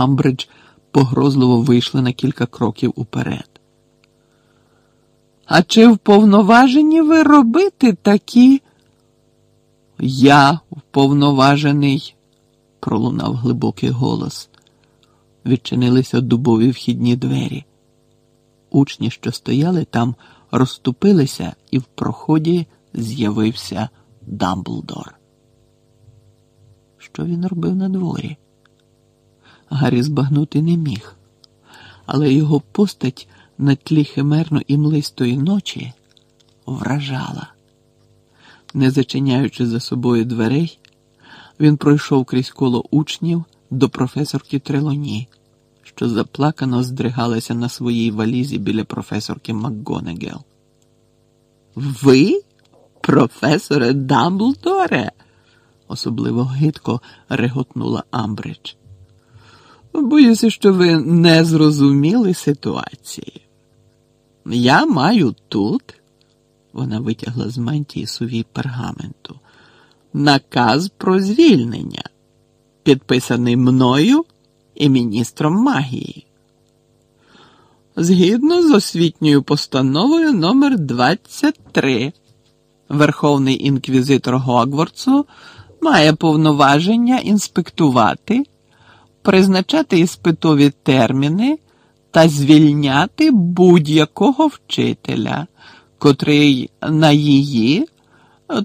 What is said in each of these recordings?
Амбридж погрозливо вийшли на кілька кроків уперед. А чи вповноважені ви робити такі? Я вповноважений, пролунав глибокий голос. Відчинилися дубові вхідні двері. Учні, що стояли там, розступилися, і в проході з'явився Дамблдор. Що він робив на дворі? Гаррі збагнути не міг, але його постать на тлі химерно імлистої ночі вражала. Не зачиняючи за собою дверей, він пройшов крізь коло учнів до професорки Трелоні, що заплакано здригалася на своїй валізі біля професорки МакГонегел. Ви, професоре Дамблдоре? особливо гидко реготнула Амбридж. Боюся, що ви не зрозуміли ситуації. Я маю тут, вона витягла з мантії сувій пергаменту, наказ про звільнення, підписаний мною і міністром магії. Згідно з освітньою постановою номер 23 Верховний інквізитор Гогвардсу має повноваження інспектувати, призначати іспитові терміни та звільняти будь-якого вчителя, котрий на її,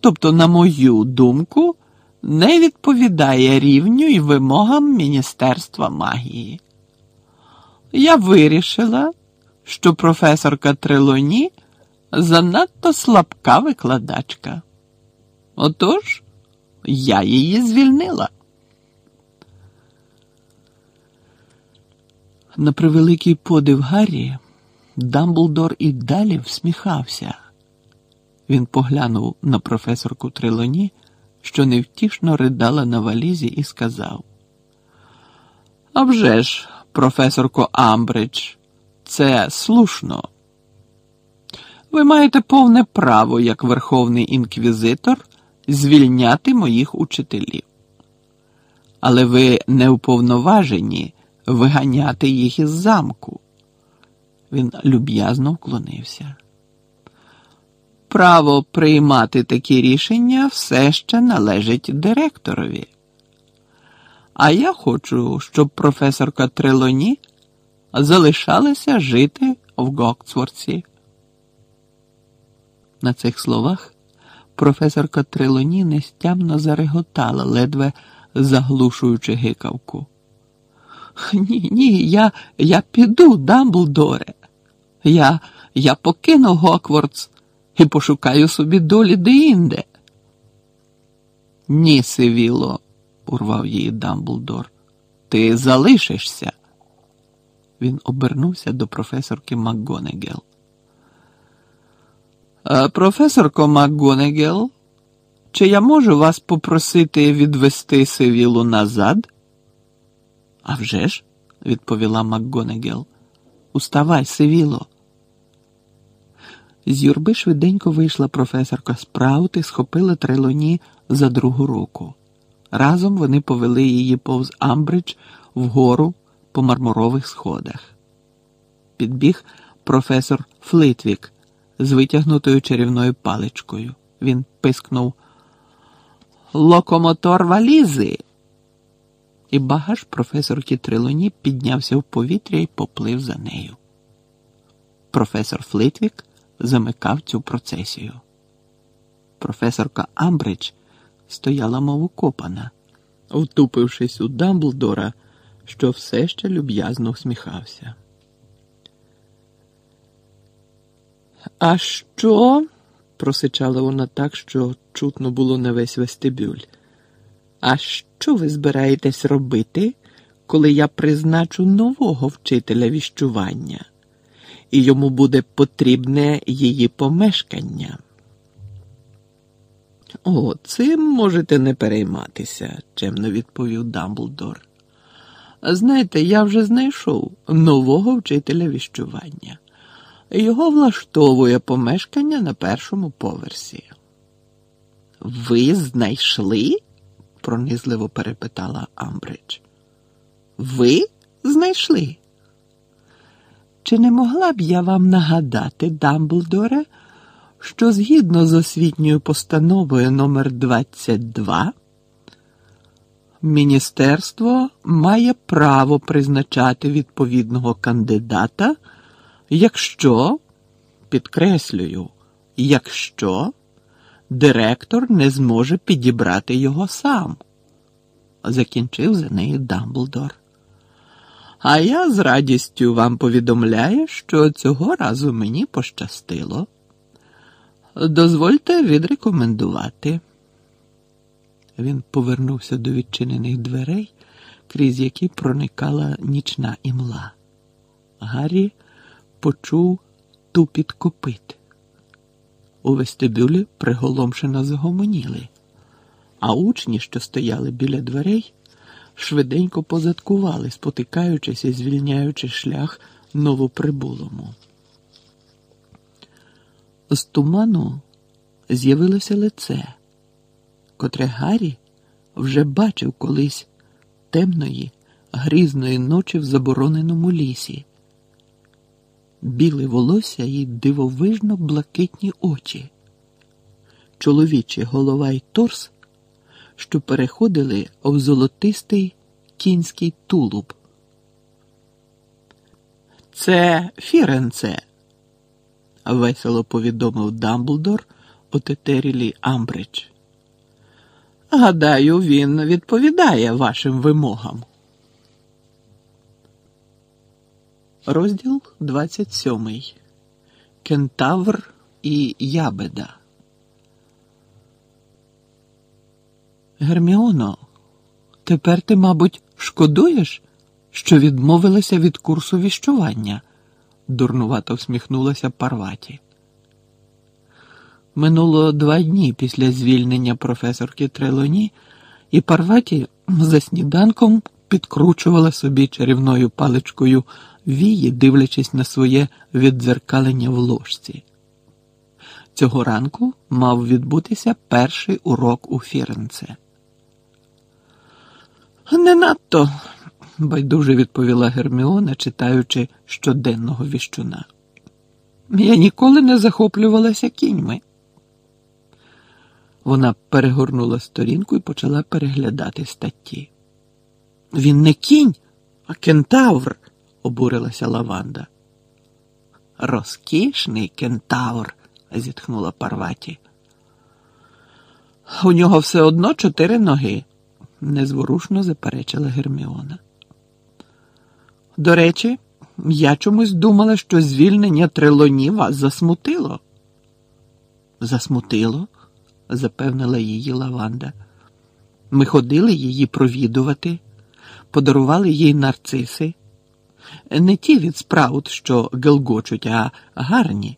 тобто, на мою думку, не відповідає рівню і вимогам Міністерства магії. Я вирішила, що професорка Трелоні занадто слабка викладачка. Отож, я її звільнила. На превеликий подив Гаррі, Дамблдор і далі всміхався. Він поглянув на професорку Трелоні, що невтішно ридала на валізі, і сказав: «А вже ж, професорко Амбридж, це слушно. Ви маєте повне право, як верховний інквізитор, звільняти моїх учителів. Але ви не уповноважені виганяти їх із замку. Він люб'язно вклонився. Право приймати такі рішення все ще належить директорові. А я хочу, щоб професорка Трелоні залишалася жити в Гоксворці. На цих словах професорка Трелоні нестямно зареготала, ледве заглушуючи гикавку. Ні, ні, я я піду, Дамблдоре. Я я покину Гоквордс і пошукаю собі долі деінде. Ні, Сивіло, урвав її Дамблдор. Ти залишишся. Він обернувся до професорки МакГонегел. Професорко МакГонегел, чи я можу вас попросити відвести Сивілу назад? «А вже ж», – відповіла МакГонегел. Уставай, Сивіло. З юрби швиденько вийшла професорка Спраут і схопила трелоні за другу руку. Разом вони повели її повз Амбридж вгору по мармурових сходах. Підбіг професор Флитвік з витягнутою чарівною паличкою. Він пискнув Локомотор валізи. І багаж професорки Трилоні піднявся в повітря і поплив за нею. Професор Флитвік замикав цю процесію. Професорка Амбридж стояла мов укопана, втупившись у Дамблдора, що все ще люб'язно усміхався. А що? просичала вона так, що чутно було на весь вестибюль. А що ви збираєтесь робити, коли я призначу нового вчителя віщування, і йому буде потрібне її помешкання? О, цим можете не перейматися, чемно відповів Дамблдор. Знаєте, я вже знайшов нового вчителя віщування. Його влаштовує помешкання на першому поверсі. Ви знайшли? Пронизливо перепитала Амбридж. Ви, знайшли. Чи не могла б я вам нагадати, Дамблдоре, що згідно з освітньою постановою номер 22 Міністерство має право призначати відповідного кандидата, якщо, підкреслюю, якщо директор не зможе підібрати його сам, закінчив за неї Дамблдор. А я з радістю вам повідомляю, що цього разу мені пощастило. Дозвольте відрекомендувати. Він повернувся до відчинених дверей, крізь які проникала нічна імла. Гаррі почув тупіт копит. У вестибюлі приголомшено загомоніли, а учні, що стояли біля дверей, швиденько позадкували, спотикаючись і звільняючи шлях новоприбулому. З туману з'явилося лице, котре Гаррі вже бачив колись темної, грізної ночі в забороненому лісі. Біле волосся і дивовижно блакитні очі, чоловічі голова й торс, що переходили в золотистий кінський тулуб. Це Фіренце весело повідомив Дамблдор отетерілі Амбридж. Гадаю, він відповідає вашим вимогам. Розділ 27. Кентавр і Ябеда. Герміоно, тепер ти, мабуть, шкодуєш, що відмовилася від курсу віщування дурнувато всміхнулася Парваті. Минуло два дні після звільнення професорки Трелоні, і Парваті за сніданком підкручувала собі чарівною паличкою вії, дивлячись на своє віддзеркалення в ложці. Цього ранку мав відбутися перший урок у Фіренце. Не надто байдуже відповіла Герміона, читаючи щоденного віщуна. Я ніколи не захоплювалася кіньми. Вона перегорнула сторінку і почала переглядати статті. Він не кінь, а кентавр, обурилася Лаванда. Розкішний кентавр, зітхнула Парваті. У нього все одно чотири ноги, незворушно заперечила Герміона. До речі, я чомусь думала, що звільнення трилоні вас засмутило. Засмутило, запевнила її Лаванда. Ми ходили її провідувати, подарували їй нарциси. Не ті від спраут, що гелгочуть, а гарні.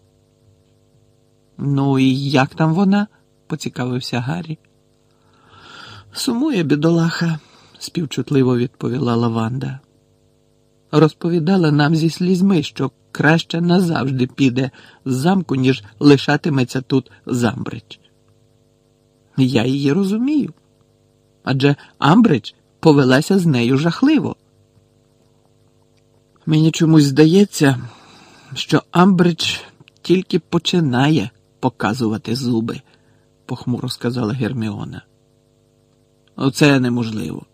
Ну і як там вона? поцікавився Гаррі. Сумує, бідолаха, співчутливо відповіла Лаванда розповідала нам зі слізьми, що краще назавжди піде з замку, ніж лишатиметься тут Замбридж. Я її розумію. Адже Амбридж повелася з нею жахливо. Мені чомусь здається, що Амбридж тільки починає показувати зуби, похмуро сказала Герміона. Оце неможливо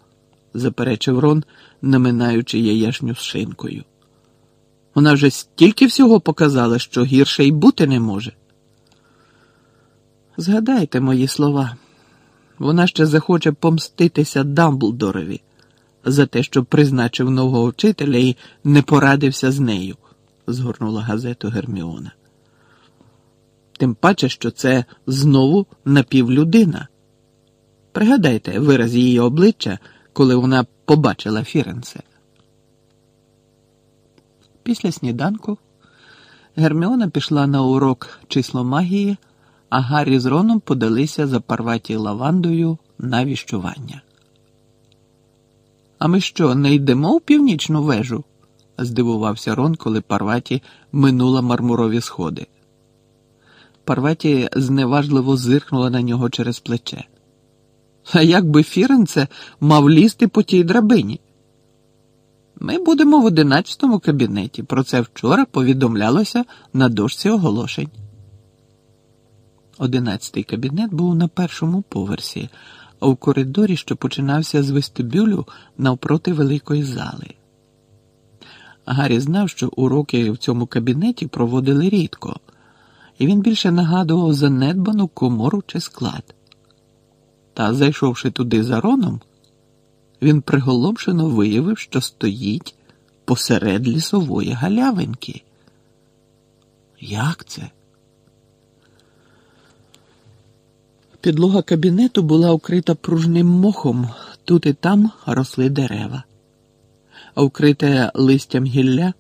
заперечив Рон, наминаючи яєшню з шинкою. Вона вже стільки всього показала, що гірше й бути не може. Згадайте мої слова. Вона ще захоче помститися Дамблдорові за те, що призначив нового вчителя і не порадився з нею, згорнула газету Герміона. Тим паче, що це знову напівлюдина. Пригадайте вираз її обличчя коли вона побачила Фіренце. Після сніданку Герміона пішла на урок число магії, а Гаррі з Роном подалися за парваті лавандою на віщування. А ми що, не йдемо в північну вежу? здивувався Рон, коли Парваті минула мармурові сходи. Парваті зневажливо зиркнула на нього через плече. А як би Фіренце мав лізти по тій драбині? Ми будемо в одинадцятому кабінеті. Про це вчора повідомлялося на дошці оголошень. Одинадцятий кабінет був на першому поверсі, а у коридорі, що починався з вестибюлю навпроти великої зали. Гаррі знав, що уроки в цьому кабінеті проводили рідко, і він більше нагадував занедбану комору чи склад. Та, зайшовши туди за роном, він приголомшено виявив, що стоїть посеред лісової галявинки. Як це? Підлога кабінету була укрита пружним мохом, тут і там росли дерева, а вкрите листям гілля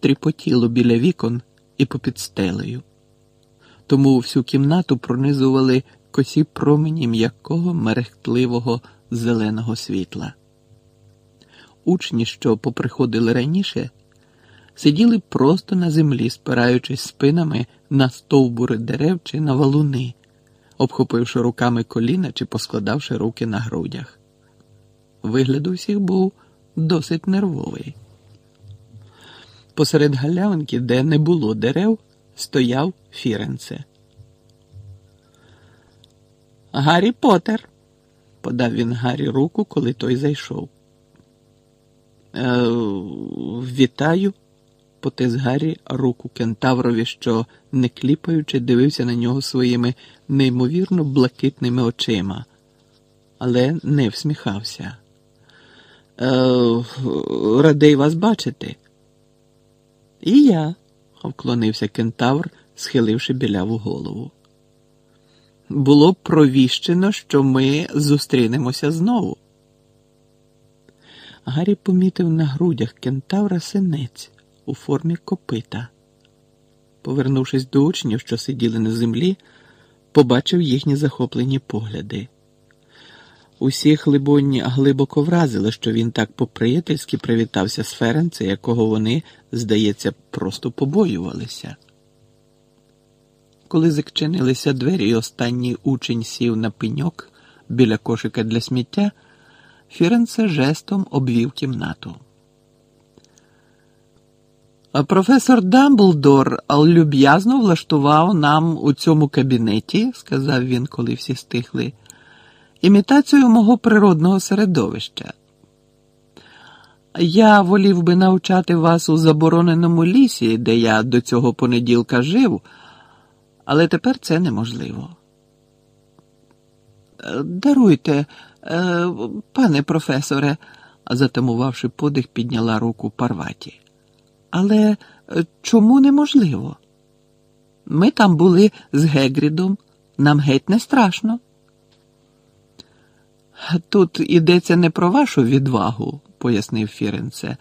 тріпотіло біля вікон і попід стелею. Тому всю кімнату пронизували косі промені м'якого мерехтливого зеленого світла. Учні, що поприходили раніше, сиділи просто на землі, спираючись спинами на стовбури дерев чи на валуни, обхопивши руками коліна чи поскладавши руки на грудях. Вигляд у всіх був досить нервовий. Посеред галявинки, де не було дерев, стояв Фіренце. Гаррі Поттер!» подав він Гаррі руку, коли той зайшов. «Е, Вітаю, потис Гаррі руку кентаврові, що, не кліпаючи, дивився на нього своїми неймовірно блакитними очима, але не всміхався. «Е, Радий вас бачити. І я, вклонився кентавр, схиливши біляву голову було провіщено, що ми зустрінемося знову. Гаррі помітив на грудях кентавра синець у формі копита. Повернувшись до учнів, що сиділи на землі, побачив їхні захоплені погляди. Усіх, либонь, глибоко вразило, що він так по-приятельськи привітався з Ференце, якого вони, здається, просто побоювалися. Коли зачинилися двері, і останній учень сів на пеньок біля кошика для сміття, Фіренце жестом обвів кімнату. Професор Дамблдор люб'язно влаштував нам у цьому кабінеті, сказав він, коли всі стихли, імітацію мого природного середовища. Я волів би навчати вас у забороненому лісі, де я до цього понеділка жив але тепер це неможливо. Даруйте, е, пане професоре, затамувавши подих, підняла руку Парваті. Але е, чому неможливо? Ми там були з Гегрідом, нам геть не страшно. Тут ідеться не про вашу відвагу, пояснив Фіренце,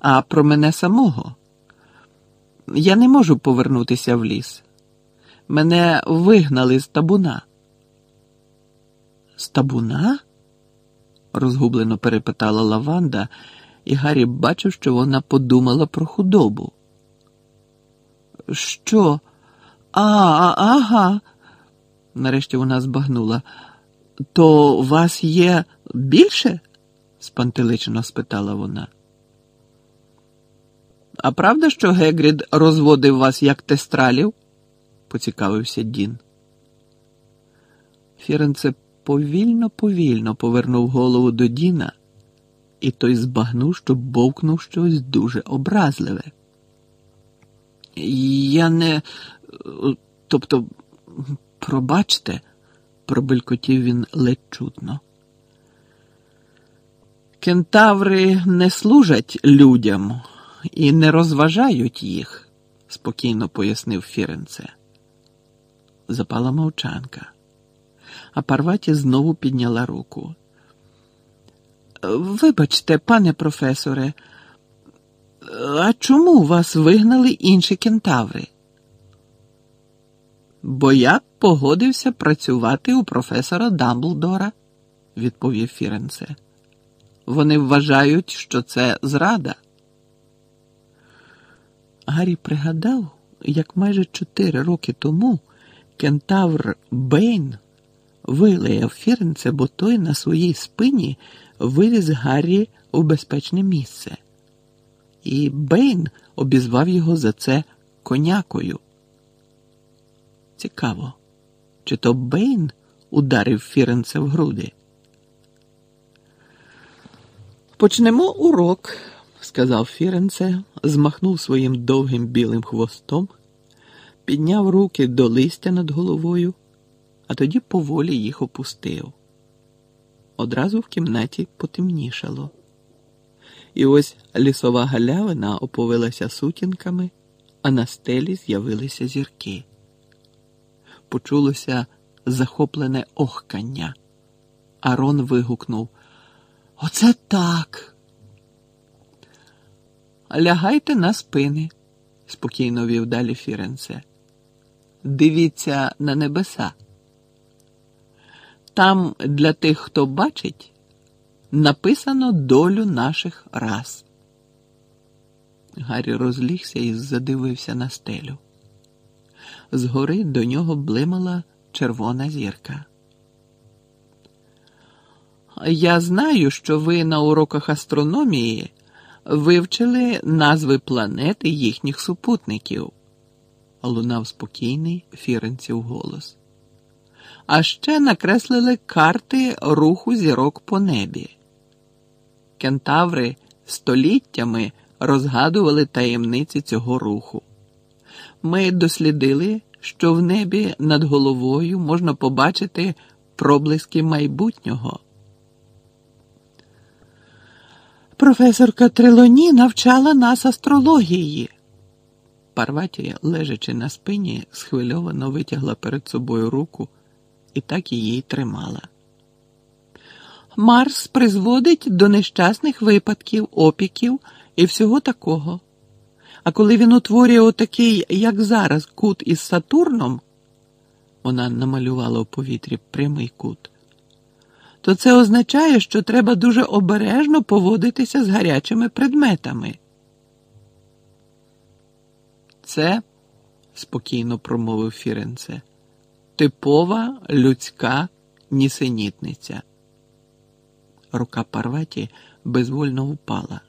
а про мене самого. Я не можу повернутися в ліс. Мене вигнали з табуна. З табуна? розгублено перепитала Лаванда, і Гаррі бачив, що вона подумала про худобу. Що? А, ага. Нарешті вона збагнула. То вас є більше? спантеличено спитала вона. А правда, що Гегрід розводив вас як тестралів? поцікавився Дін. Фіренце повільно повільно повернув голову до Діна, і той збагнув, що бовкнув щось дуже образливе. Я не, тобто, пробачте, пробелькотів він ледь чутно. Кентаври не служать людям і не розважають їх, спокійно пояснив Фіренце запала мовчанка, а Парваті знову підняла руку. Вибачте, пане професоре, а чому вас вигнали інші кентаври? Бо я погодився працювати у професора Дамблдора, відповів Фіренце. Вони вважають, що це зрада. Гаррі пригадав, як майже чотири роки тому кентавр Бейн вилаяв Фіренце, бо той на своїй спині вивіз Гаррі у безпечне місце. і Бейн обізвав його за це конякою. Цікаво, чи то Бейн ударив Фіренце в груди? Почнемо урок, сказав Фіренце, змахнув своїм довгим білим хвостом, підняв руки до листя над головою, а тоді поволі їх опустив. Одразу в кімнаті потемнішало. І ось лісова галявина оповилася сутінками, а на стелі з'явилися зірки. Почулося захоплене охкання. Арон вигукнув Оце так. Лягайте на спини, спокійно вів далі Фіренце. Дивіться на небеса. Там для тих, хто бачить, написано долю наших рас. Гаррі розлігся і задивився на стелю. Згори до нього блимала червона зірка. Я знаю, що ви на уроках астрономії вивчили назви планет і їхніх супутників, лунав спокійний Фіренців голос. А ще накреслили карти руху зірок по небі. Кентаври століттями розгадували таємниці цього руху. Ми дослідили, що в небі над головою можна побачити проблиски майбутнього. Професорка Трелоні навчала нас астрології. Парватія, лежачи на спині, схвильовано витягла перед собою руку і так її тримала. Марс призводить до нещасних випадків, опіків і всього такого. А коли він утворює отакий, як зараз, кут із Сатурном, вона намалювала у повітрі прямий кут, то це означає, що треба дуже обережно поводитися з гарячими предметами. Це, спокійно промовив Фіренце, типова людська нісенітниця. Рука Парваті безвольно впала.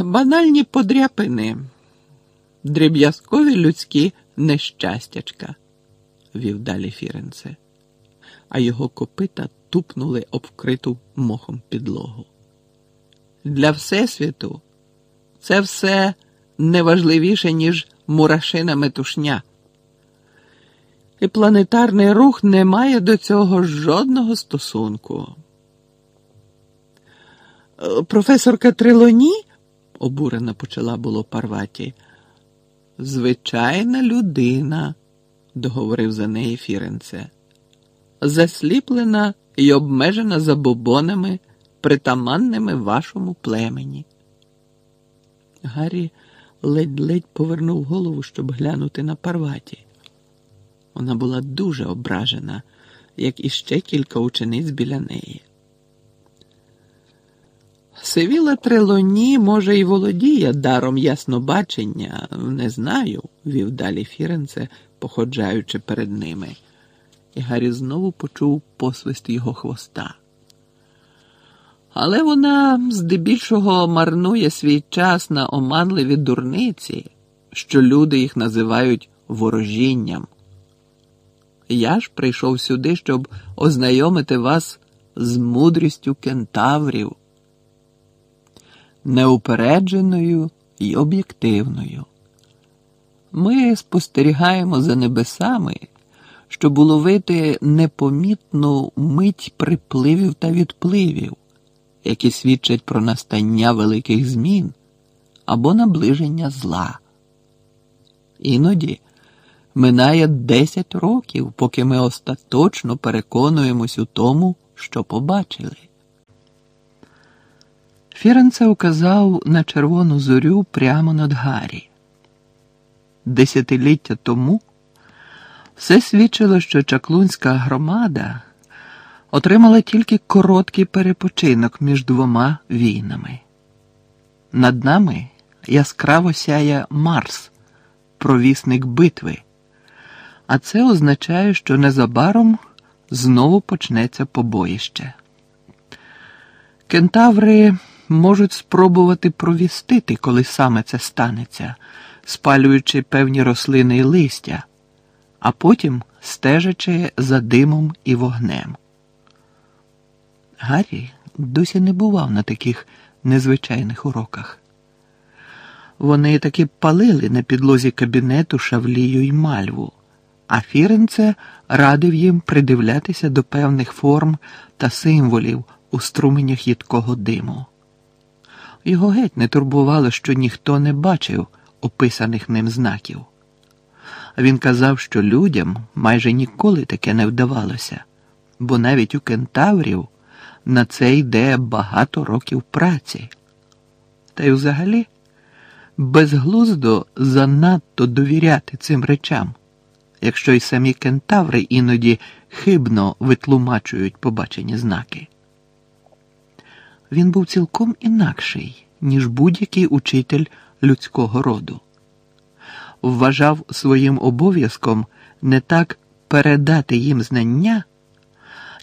Банальні подряпини, дріб'язкові людські нещастячка, вів далі Фіренце, а його копита тупнули об вкриту мохом підлогу. Для Всесвіту це все неважливіше, ніж мурашина метушня. І планетарний рух не має до цього жодного стосунку. Професорка Трилоні обурено почала було Парваті. Звичайна людина, договорив за неї Фіренце, засліплена і обмежена забобонами, притаманними вашому племені. Гаррі ледь-ледь повернув голову, щоб глянути на Парваті. Вона була дуже ображена, як і ще кілька учениць біля неї. Сивіла Трелоні, може, і володіє даром яснобачення, не знаю, вів далі Фіренце, походжаючи перед ними, і Гаррі знову почув посвист його хвоста. Але вона здебільшого марнує свій час на оманливі дурниці, що люди їх називають ворожінням. Я ж прийшов сюди, щоб ознайомити вас з мудрістю кентаврів неупередженою і об'єктивною. Ми спостерігаємо за небесами, щоб уловити непомітну мить припливів та відпливів, які свідчать про настання великих змін або наближення зла. Іноді минає 10 років, поки ми остаточно переконуємось у тому, що побачили. Фіренце указав на червону зорю прямо над Гаррі. Десятиліття тому все свідчило, що чаклунська громада отримала тільки короткий перепочинок між двома війнами. Над нами яскраво сяє Марс, провісник битви, а це означає, що незабаром знову почнеться побоїще. Кентаври можуть спробувати провістити, коли саме це станеться, спалюючи певні рослини і листя, а потім стежачи за димом і вогнем. Гаррі досі не бував на таких незвичайних уроках. Вони таки палили на підлозі кабінету шавлію й мальву, а Фіренце радив їм придивлятися до певних форм та символів у струменях їдкого диму. Його геть не турбувало, що ніхто не бачив описаних ним знаків. Він казав, що людям майже ніколи таке не вдавалося, бо навіть у кентаврів на це йде багато років праці. Та й взагалі безглуздо занадто довіряти цим речам, якщо й самі кентаври іноді хибно витлумачують побачені знаки. Він був цілком інакший, ніж будь-який учитель людського роду. Вважав своїм обов'язком не так передати їм знання,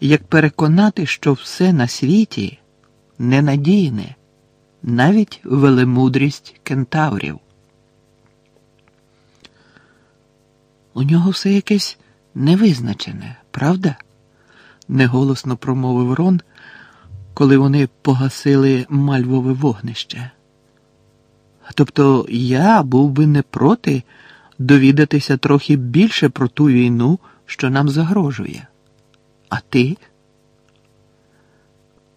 як переконати, що все на світі ненадійне, навіть велемудрість кентаврів. У нього все якесь невизначене, правда? неголосно промовив Рон, коли вони погасили мальвове вогнище. Тобто я був би не проти довідатися трохи більше про ту війну, що нам загрожує. А ти?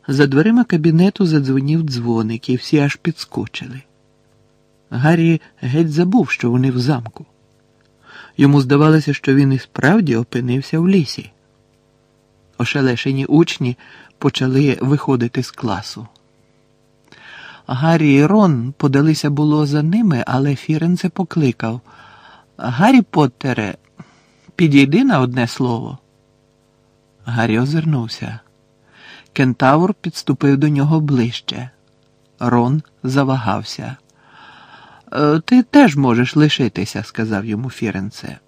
За дверима кабінету задзвонів дзвоник, і всі аж підскочили. Гаррі геть забув, що вони в замку. Йому здавалося, що він і справді опинився в лісі. Ошелешені учні почали виходити з класу. Гаррі і Рон подалися було за ними, але Фіренце покликав Гаррі Поттере, підійди на одне слово. Гаррі озирнувся. Кентавр підступив до нього ближче. Рон завагався. «Е, ти теж можеш лишитися, сказав йому Фіренце.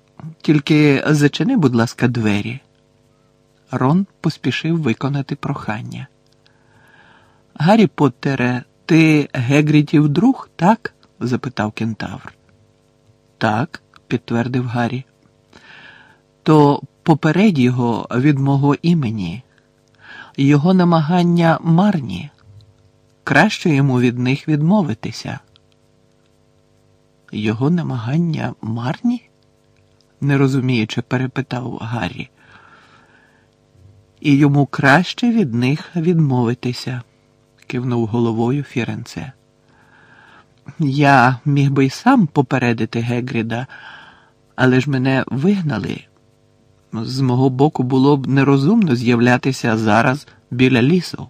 Тільки зачини, будь ласка, двері. Рон поспішив виконати прохання. Гаррі Поттере, ти Гегрітів друг, так? запитав кентавр. Так, підтвердив Гаррі. То попередь його від мого імені, його намагання марні. Краще йому від них відмовитися. Його намагання марні? нерозуміючи, перепитав Гаррі. І йому краще від них відмовитися, кивнув головою Фіренце. Я міг би й сам попередити Гегріда, але ж мене вигнали. З мого боку було б нерозумно з'являтися зараз біля лісу.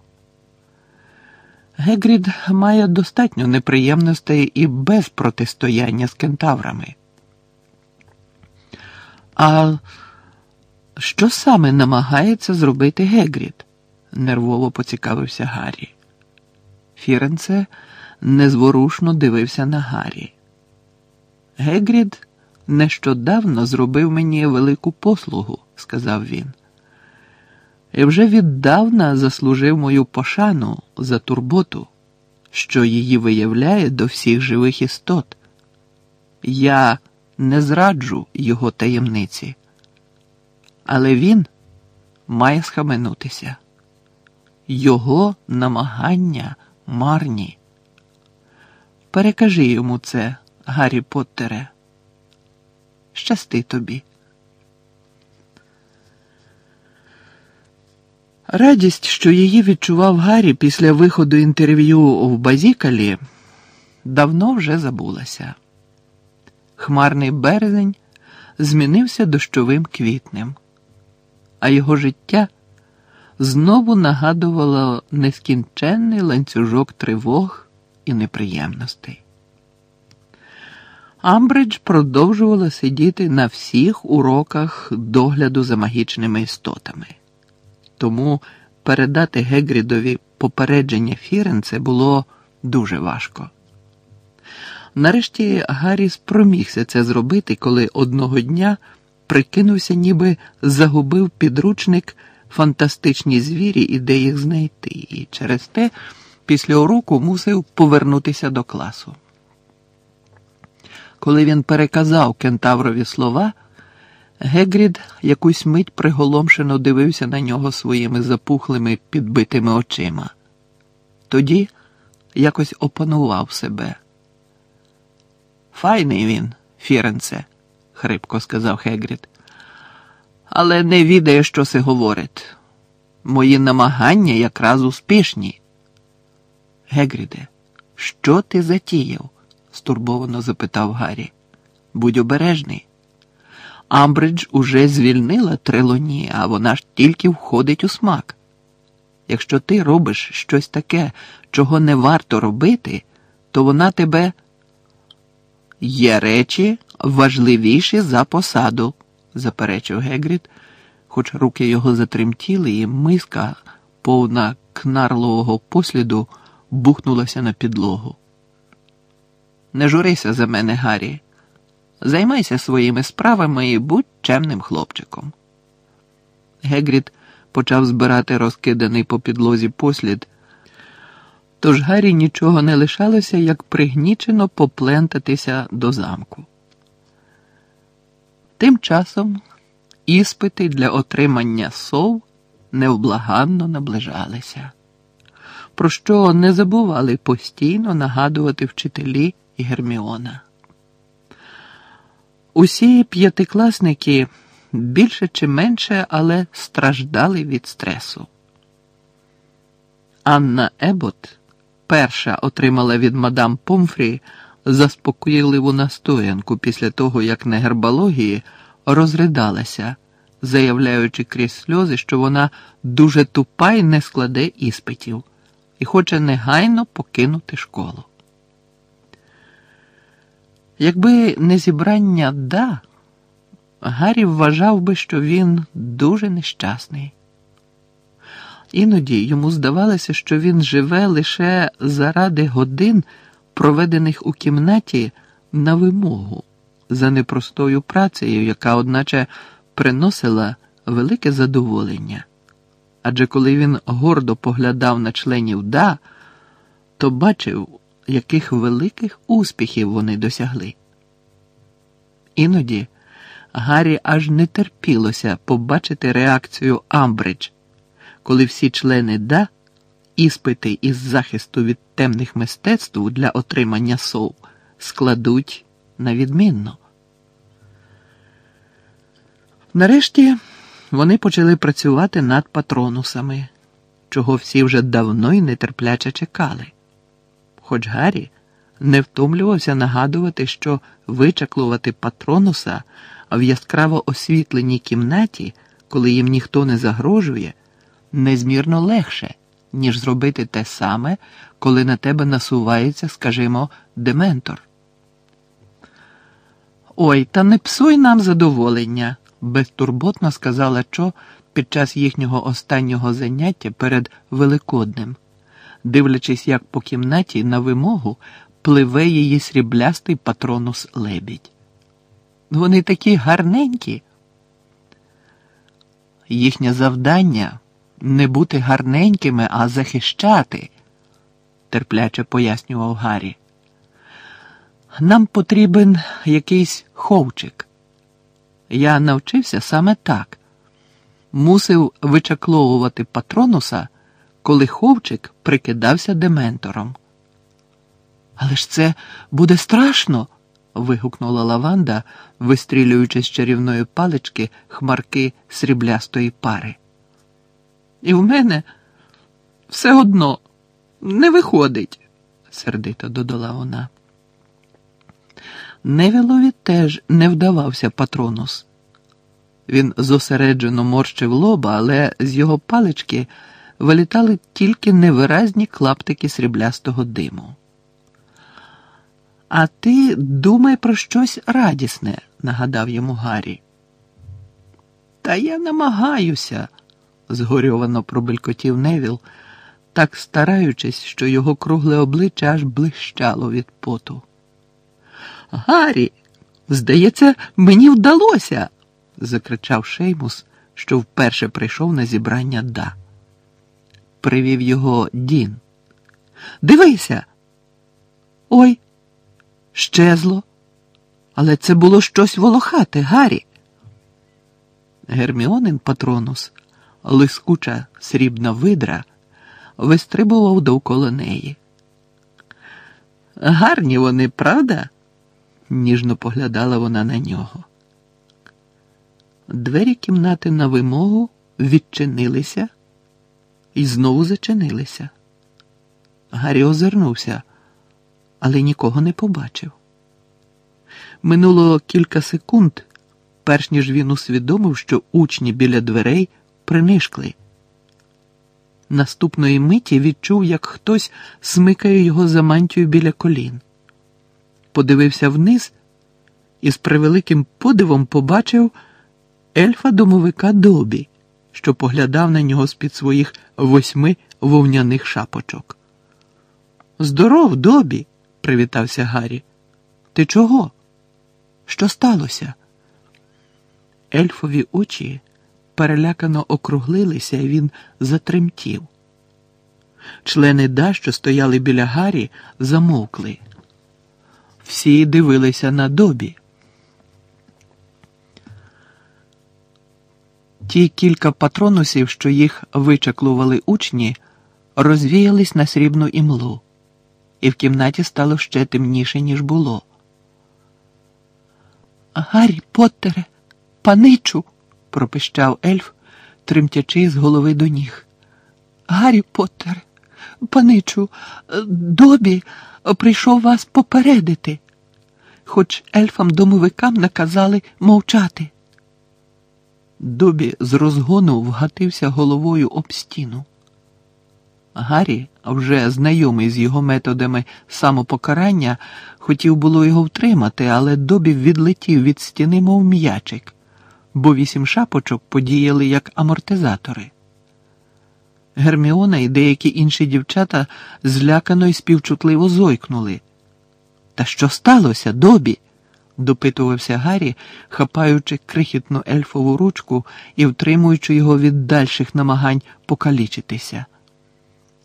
Гегрід має достатньо неприємностей і без протистояння з кентаврами. А що саме намагається зробити Гегрід? нервово поцікавився Гаррі. Фіренце незворушно дивився на Гаррі. Гегрід нещодавно зробив мені велику послугу, сказав він. І вже віддавна заслужив мою пошану за турботу, що її виявляє до всіх живих істот. Я не зраджу його таємниці, але він має схаменутися. Його намагання марні. Перекажи йому це, Гаррі Поттере. Щасти тобі. Радість, що її відчував Гаррі після виходу інтерв'ю в Базікалі, давно вже забулася. Хмарний березень змінився дощовим квітнем, а його життя знову нагадувало нескінченний ланцюжок тривог і неприємностей. Амбридж продовжувала сидіти на всіх уроках догляду за магічними істотами. Тому передати Гегрідові попередження Фіренце було дуже важко. Нарешті Гаррі спромігся це зробити, коли одного дня прикинувся, ніби загубив підручник фантастичні звірі і де їх знайти, і через те після уроку мусив повернутися до класу. Коли він переказав кентаврові слова, Гегрід якусь мить приголомшено дивився на нього своїми запухлими підбитими очима. Тоді якось опанував себе. Файний він, Фіренце, хрипко сказав Хегрід, але не відає, що се говорить. Мої намагання якраз успішні. Гегріде, що ти затіяв? стурбовано запитав Гаррі. Будь обережний. Амбридж уже звільнила трелоні, а вона ж тільки входить у смак. Якщо ти робиш щось таке, чого не варто робити, то вона тебе є речі важливіші за посаду, заперечив Гегрід, хоч руки його затремтіли, і миска, повна кнарлового посліду, бухнулася на підлогу. Не журися за мене, Гаррі. Займайся своїми справами і будь чемним хлопчиком. Гегрід почав збирати розкиданий по підлозі послід, тож Гаррі нічого не лишалося, як пригнічено поплентатися до замку. Тим часом іспити для отримання сов невблаганно наближалися, про що не забували постійно нагадувати вчителі і Герміона. Усі п'ятикласники більше чи менше, але страждали від стресу. Анна Ебот перша отримала від мадам Помфрі заспокійливу настоянку після того, як на гербології розридалася, заявляючи крізь сльози, що вона дуже тупа й не складе іспитів і хоче негайно покинути школу. Якби не зібрання да, Гаррі вважав би, що він дуже нещасний. Іноді йому здавалося, що він живе лише заради годин, проведених у кімнаті на вимогу, за непростою працею, яка, одначе, приносила велике задоволення. Адже коли він гордо поглядав на членів да, то бачив, яких великих успіхів вони досягли. Іноді Гаррі аж не терпілося побачити реакцію Амбридж, коли всі члени ДА іспити із захисту від темних мистецтв для отримання сов складуть на відмінно. Нарешті вони почали працювати над патронусами, чого всі вже давно й нетерпляче чекали. Хоч Гаррі не втомлювався нагадувати, що вичаклувати патронуса в яскраво освітленій кімнаті, коли їм ніхто не загрожує, незмірно легше, ніж зробити те саме, коли на тебе насувається, скажімо, дементор. Ой, та не псуй нам задоволення, безтурботно сказала Чо під час їхнього останнього заняття перед Великоднем, дивлячись, як по кімнаті на вимогу пливе її сріблястий патронус лебідь. Вони такі гарненькі. Їхнє завдання не бути гарненькими, а захищати, терпляче пояснював Гаррі. Нам потрібен якийсь ховчик. Я навчився саме так. Мусив вичакловувати патронуса, коли ховчик прикидався дементором. Але ж це буде страшно. вигукнула Лаванда, вистрілюючи з чарівної палички хмарки сріблястої пари. І в мене все одно не виходить, сердито додала вона. Невілові теж не вдавався патронус. Він зосереджено морщив лоба, але з його палички вилітали тільки невиразні клаптики сріблястого диму. А ти думай про щось радісне, нагадав йому Гаррі. Та я намагаюся, згорьовано пробелькотів Невіл, так стараючись, що його кругле обличчя аж блищало від поту. Гаррі, здається, мені вдалося, закричав Шеймус, що вперше прийшов на зібрання Да. Привів його Дін. Дивися. Ой, щезло. Але це було щось волохате, Гаррі. Герміонин патронус, лискуча срібна видра, вистрибував довкола неї. Гарні вони, правда? ніжно поглядала вона на нього. Двері кімнати на вимогу відчинилися і знову зачинилися. Гаррі озирнувся, але нікого не побачив. Минуло кілька секунд, перш ніж він усвідомив, що учні біля дверей принишкли. Наступної миті відчув, як хтось смикає його за мантію біля колін. Подивився вниз і з превеликим подивом побачив ельфа домовика Добі, що поглядав на нього з-під своїх восьми вовняних шапочок. Здоров, Добі, привітався Гаррі. Ти чого? Що сталося? Ельфові очі перелякано округлилися, і він затремтів. Члени да, що стояли біля Гаррі, замовкли. Всі дивилися на добі. Ті кілька патронусів, що їх вичаклували учні, розвіялись на срібну імлу, і в кімнаті стало ще темніше, ніж було. Гаррі Поттере, паничу, пропищав ельф, тремтячи з голови до ніг. Гаррі Поттере, паничу, добі прийшов вас попередити, хоч ельфам-домовикам наказали мовчати. Добі з розгону вгатився головою об стіну. Гаррі, вже знайомий з його методами самопокарання, хотів було його втримати, але Добі відлетів від стіни, мов м'ячик, бо вісім шапочок подіяли як амортизатори. Герміона і деякі інші дівчата злякано і співчутливо зойкнули. Та що сталося, Добі? Допитувався Гаррі, хапаючи крихітну ельфову ручку і втримуючи його від дальших намагань покалічитися.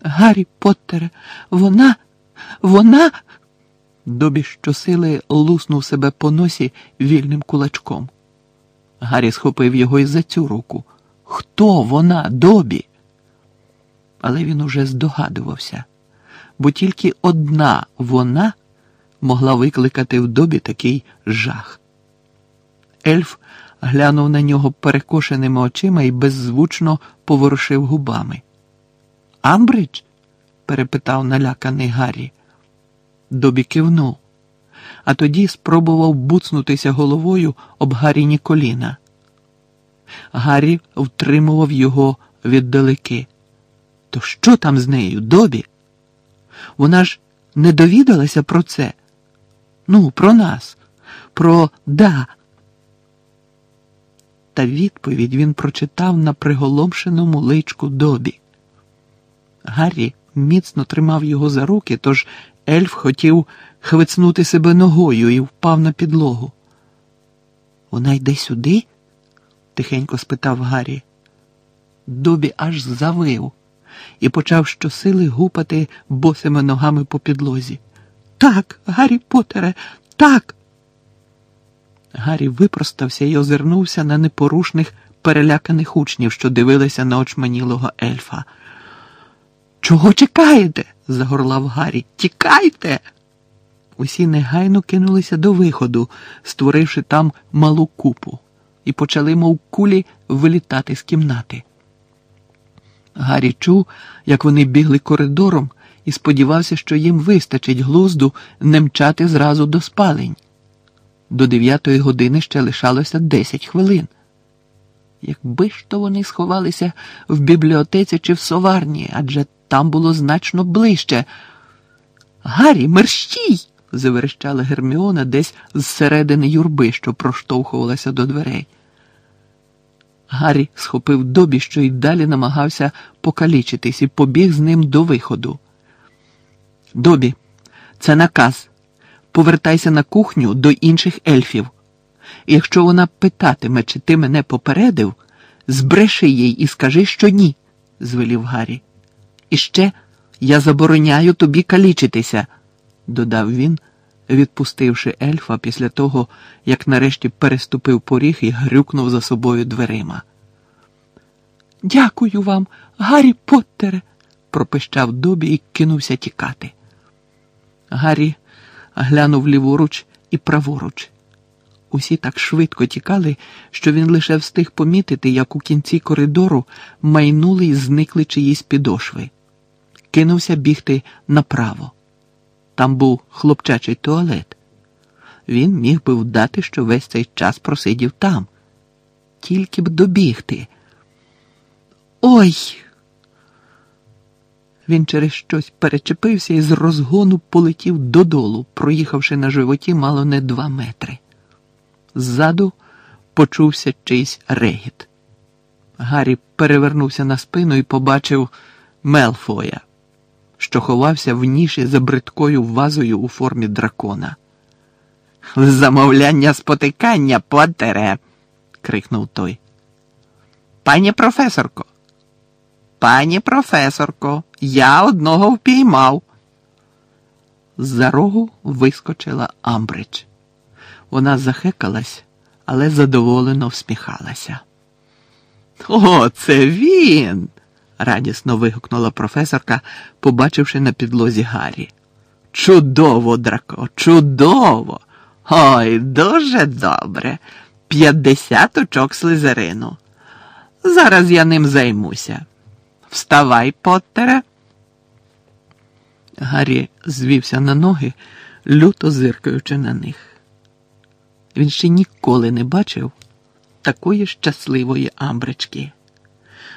Гаррі Поттере, вона, вона. Добі щосили луснув себе по носі вільним кулачком. Гаррі схопив його і за цю руку. Хто вона, Добі? Але він уже здогадувався, бо тільки одна вона могла викликати в добі такий жах. Ельф глянув на нього перекошеними очима і беззвучно поворушив губами. Амбридж? перепитав наляканий Гаррі. Добі кивнув, а тоді спробував буцнутися головою об Гарріні коліна. Гаррі втримував його віддалеки. То що там з нею, Добі? Вона ж не довідалася про це. Ну, про нас, про да. Та відповідь він прочитав на приголомшеному личку Добі. Гаррі міцно тримав його за руки, тож ельф хотів хвицнути себе ногою і впав на підлогу. Вона йде сюди? тихенько спитав Гаррі. Добі аж завив і почав щосили гупати босими ногами по підлозі. Так, Гаррі Потере, так. Гаррі випростався і озирнувся на непорушних переляканих учнів, що дивилися на очманілого ельфа. Чого чекаєте? загорлав Гаррі. Тікайте. Усі негайно кинулися до виходу, створивши там малу купу, і почали, мов кулі, вилітати з кімнати. Гаррі чув, як вони бігли коридором, і сподівався, що їм вистачить глузду не мчати зразу до спалень. До дев'ятої години ще лишалося десять хвилин. Якби ж то вони сховалися в бібліотеці чи в соварні, адже там було значно ближче. Гаррі, мерщій! заверещала Герміона десь зсередини юрби, що проштовхувалася до дверей. Гаррі схопив добі, що й далі намагався покалічитись, і побіг з ним до виходу. Добі, це наказ. Повертайся на кухню до інших ельфів. Якщо вона питатиме, чи ти мене попередив, збреши їй і скажи, що ні, звелів Гаррі. І ще Я забороняю тобі калічитися, додав він, відпустивши ельфа після того, як нарешті переступив поріг і грюкнув за собою дверима. Дякую вам, Гаррі Поттере, пропищав Добі і кинувся тікати. Гаррі глянув ліворуч і праворуч. Усі так швидко тікали, що він лише встиг помітити, як у кінці коридору майнули і зникли чиїсь підошви. Кинувся бігти направо. Там був хлопчачий туалет. Він міг би вдати, що весь цей час просидів там. Тільки б добігти. Ой! Він через щось перечепився і з розгону полетів додолу, проїхавши на животі мало не два метри. Ззаду почувся чийсь регіт. Гаррі перевернувся на спину і побачив Мелфоя, що ховався в ніші за бридкою вазою у формі дракона. Замовляння спотикання, Поттере!» – крикнув той. Пані професорко, пані професорко, я одного впіймав. З-за рогу вискочила Амбридж. Вона захекалась, але задоволено всміхалася. О, це він! радісно вигукнула професорка, побачивши на підлозі Гаррі. Чудово, драко, чудово! Ой, дуже добре. П'ятдесят очок слизерину. Зараз я ним займуся. Вставай, Поттере. Гаррі звівся на ноги, люто зиркаючи на них. Він ще ніколи не бачив такої щасливої амбрички.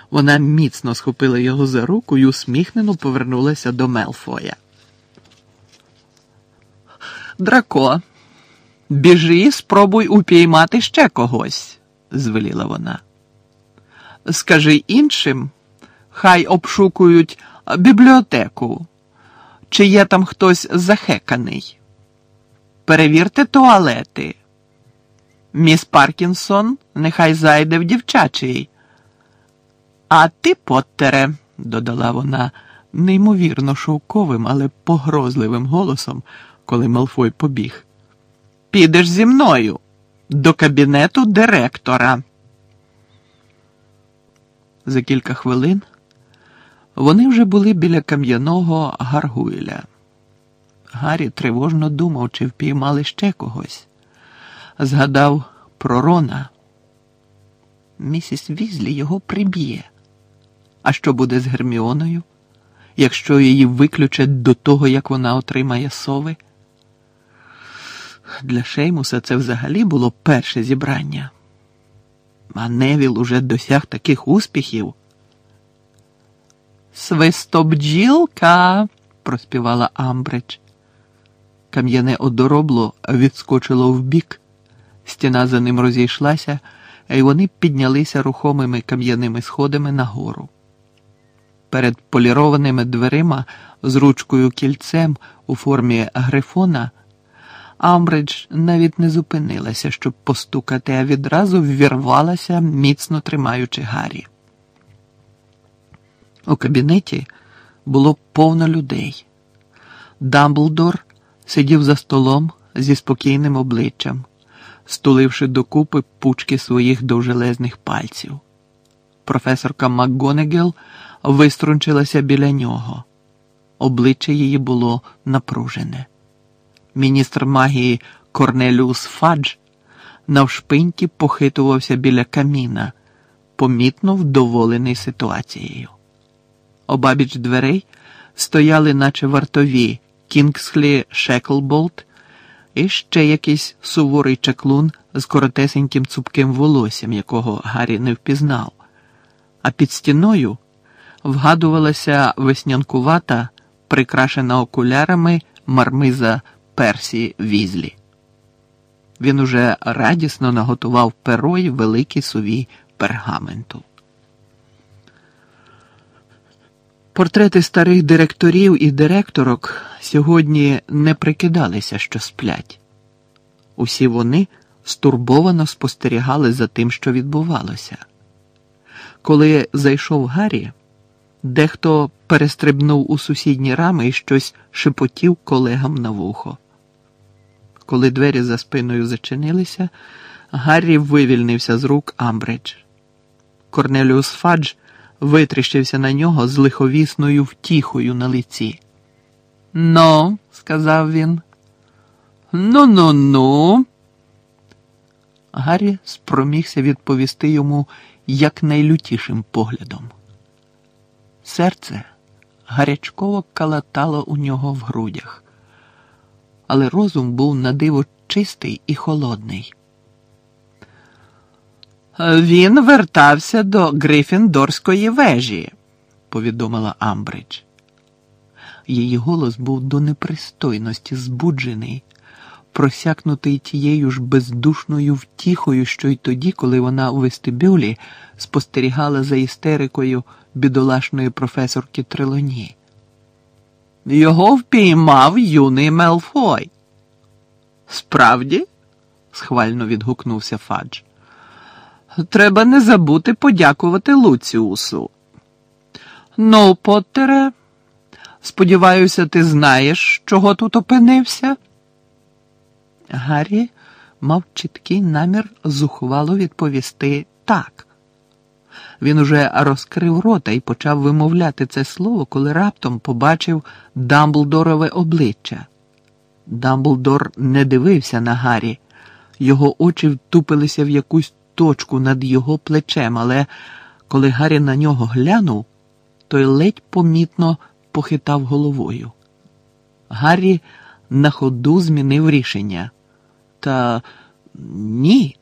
Вона міцно схопила його за руку і усміхнено повернулася до Мелфоя. Драко, біжи спробуй упіймати ще когось, звеліла вона. Скажи іншим, хай обшукують бібліотеку, чи є там хтось захеканий. Перевірте туалети. Міс Паркінсон нехай зайде в дівчачий. А ти, Поттере, додала вона неймовірно шовковим, але погрозливим голосом, коли Малфой побіг. Підеш зі мною до кабінету директора. За кілька хвилин вони вже були біля кам'яного Гаргуйля. Гаррі тривожно думав, чи впіймали ще когось. Згадав про Рона. Місіс Візлі його приб'є. А що буде з Герміоною, якщо її виключать до того, як вона отримає сови? Для Шеймуса це взагалі було перше зібрання. А Невіл уже досяг таких успіхів. Свистобджілка, проспівала Амбридж. Кам'яне одоробло відскочило вбік, стіна за ним розійшлася, і вони піднялися рухомими кам'яними сходами нагору. Перед полірованими дверима з ручкою кільцем у формі грифона. Амбридж навіть не зупинилася, щоб постукати, а відразу ввірвалася, міцно тримаючи Гаррі. У кабінеті було повно людей. Дамблдор сидів за столом зі спокійним обличчям, стуливши докупи пучки своїх довжелезних пальців. Професорка МакГонегел виструнчилася біля нього. Обличчя її було напружене. Міністр магії Корнеліус Фадж навшпиньки похитувався біля каміна, помітно вдоволений ситуацією. Обабіч дверей стояли, наче вартові Кінгслі Шеклболт і ще якийсь суворий чаклун з коротесеньким цупким волоссям, якого Гаррі не впізнав, а під стіною вгадувалася веснянкувата, прикрашена окулярами мармиза Персі Візлі. Він уже радісно наготував перо й великий сувій пергаменту. Портрети старих директорів і директорок сьогодні не прикидалися, що сплять. Усі вони стурбовано спостерігали за тим, що відбувалося. Коли зайшов Гаррі, Дехто перестрибнув у сусідні рами і щось шепотів колегам на вухо. Коли двері за спиною зачинилися, Гаррі вивільнився з рук Амбридж. Корнеліус Фадж витріщився на нього з лиховісною втіхою на лиці. Ну, сказав він. Ну, ну, ну. Гаррі спромігся відповісти йому якнайлютішим поглядом. Серце гарячково калатало у нього в грудях, але розум був надиво чистий і холодний. Він вертався до Грифіндорської вежі, повідомила Амбридж. Її голос був до непристойності збуджений, просякнутий тією ж бездушною втіхою, що й тоді, коли вона у вестибюлі спостерігала за істерикою бідолашної професорки Трелоні. Його впіймав юний Мелфой. Справді? схвально відгукнувся Фадж. Треба не забути подякувати Луціусу. Ну, Поттере, сподіваюся, ти знаєш, чого тут опинився? Гаррі мав чіткий намір зухвало відповісти так. Він уже розкрив рота і почав вимовляти це слово, коли раптом побачив Дамблдорове обличчя. Дамблдор не дивився на Гаррі, його очі втупилися в якусь точку над його плечем, але коли Гаррі на нього глянув, той ледь помітно похитав головою. Гаррі на ходу змінив рішення. Та ні,